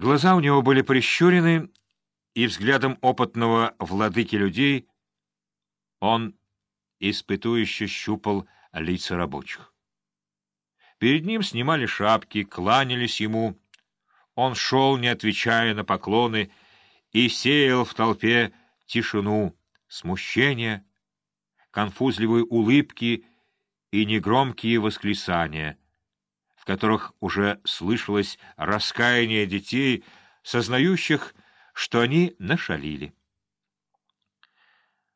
Глаза у него были прищурены, и взглядом опытного владыки людей он испытующе щупал лица рабочих. Перед ним снимали шапки, кланялись ему. Он шел, не отвечая на поклоны, и сеял в толпе тишину, смущение, конфузливые улыбки и негромкие восклицания, которых уже слышалось раскаяние детей, сознающих, что они нашалили.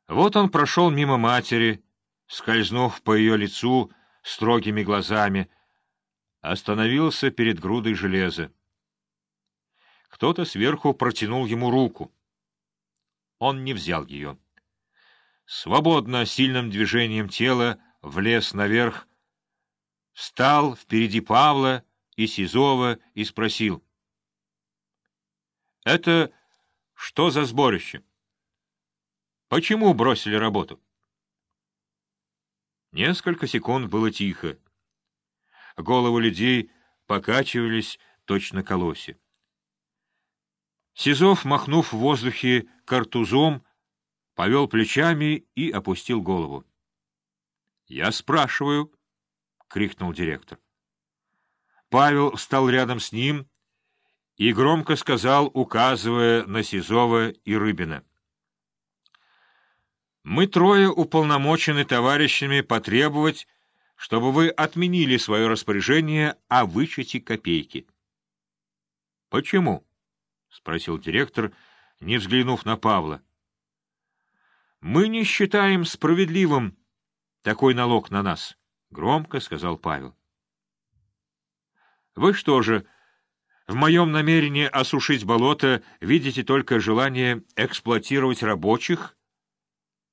Вот он прошел мимо матери, скользнув по ее лицу строгими глазами, остановился перед грудой железа. Кто-то сверху протянул ему руку. Он не взял ее. Свободно, сильным движением тела, влез наверх, встал впереди Павла и Сизова и спросил. — Это что за сборище? Почему бросили работу? Несколько секунд было тихо. Головы людей покачивались точно колоси. Сизов, махнув в воздухе картузом, повел плечами и опустил голову. — Я спрашиваю, — крикнул директор. Павел встал рядом с ним и громко сказал, указывая на Сизова и Рыбина. — Мы трое уполномочены товарищами потребовать чтобы вы отменили свое распоряжение о вычете копейки. — Почему? — спросил директор, не взглянув на Павла. — Мы не считаем справедливым такой налог на нас, — громко сказал Павел. — Вы что же, в моем намерении осушить болото видите только желание эксплуатировать рабочих,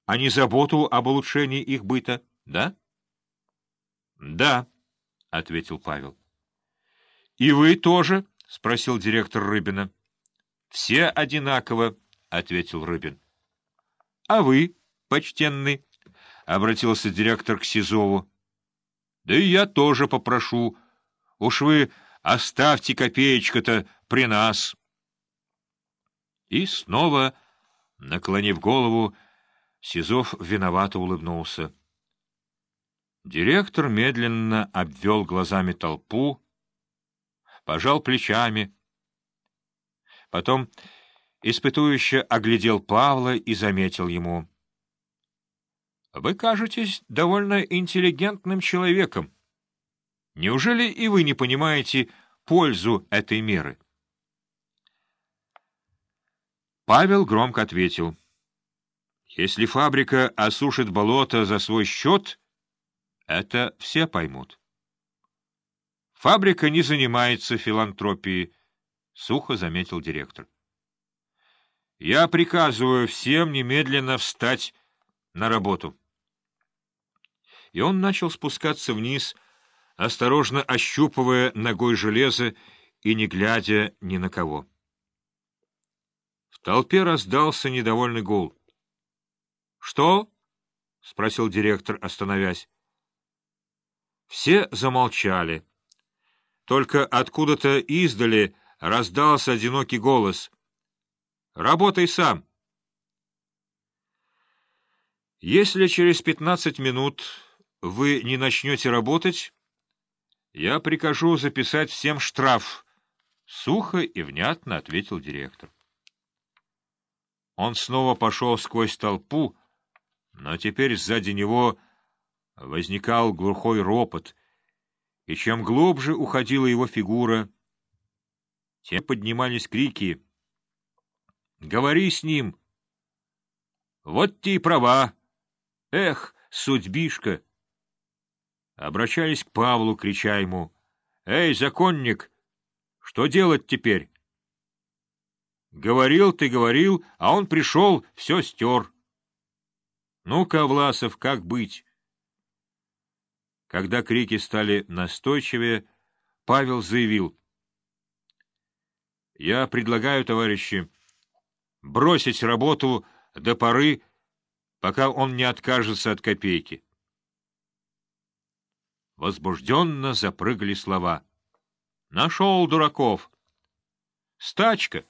а не заботу об улучшении их быта, да? — да, — ответил Павел. — И вы тоже? — спросил директор Рыбина. — Все одинаково, — ответил Рыбин. — А вы, почтенный? — обратился директор к Сизову. — Да и я тоже попрошу. Уж вы оставьте копеечка-то при нас. И снова, наклонив голову, Сизов виновато улыбнулся. Директор медленно обвел глазами толпу, пожал плечами. Потом испытующе оглядел Павла и заметил ему. — Вы кажетесь довольно интеллигентным человеком. Неужели и вы не понимаете пользу этой меры? Павел громко ответил. — Если фабрика осушит болото за свой счет... Это все поймут. Фабрика не занимается филантропией, — сухо заметил директор. Я приказываю всем немедленно встать на работу. И он начал спускаться вниз, осторожно ощупывая ногой железо и не глядя ни на кого. В толпе раздался недовольный гул. — Что? — спросил директор, остановясь. Все замолчали. Только откуда-то издали раздался одинокий голос. «Работай сам!» «Если через пятнадцать минут вы не начнете работать, я прикажу записать всем штраф», — сухо и внятно ответил директор. Он снова пошел сквозь толпу, но теперь сзади него возникал глухой ропот, и чем глубже уходила его фигура, тем поднимались крики «Говори с ним!» «Вот те и права! Эх, судьбишка!» Обращались к Павлу, крича ему «Эй, законник, что делать теперь?» Говорил ты, говорил, а он пришел, все стер. Ну-ка, Власов, как быть? Когда крики стали настойчивее, Павел заявил. — Я предлагаю, товарищи, бросить работу до поры, пока он не откажется от копейки. Возбужденно запрыгали слова. — Нашел дураков! Стачка.